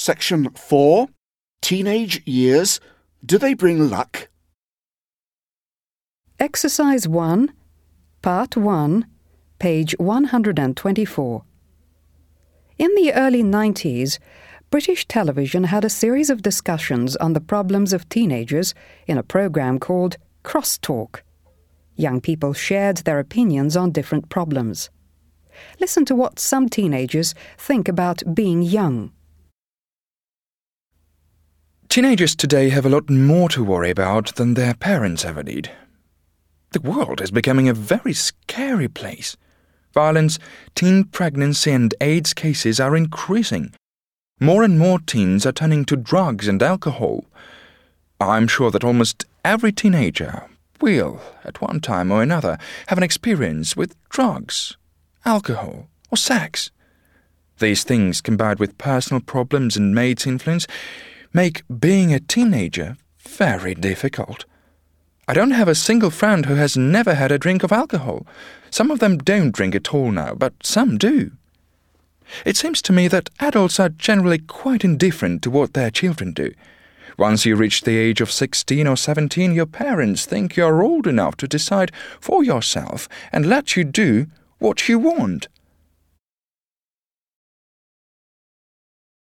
Section 4 Teenage Years Do They Bring Luck? Exercise 1, Part 1, page 124. In the early 90s, British television had a series of discussions on the problems of teenagers in a program called Crosstalk. Young people shared their opinions on different problems. Listen to what some teenagers think about being young. Teenagers today have a lot more to worry about than their parents ever did. The world is becoming a very scary place. Violence, teen pregnancy, and AIDS cases are increasing. More and more teens are turning to drugs and alcohol. I'm sure that almost every teenager will, at one time or another, have an experience with drugs, alcohol, or sex. These things, combined with personal problems and mates' influence, make being a teenager very difficult. I don't have a single friend who has never had a drink of alcohol. Some of them don't drink at all now, but some do. It seems to me that adults are generally quite indifferent to what their children do. Once you reach the age of 16 or 17, your parents think you're old enough to decide for yourself and let you do what you want.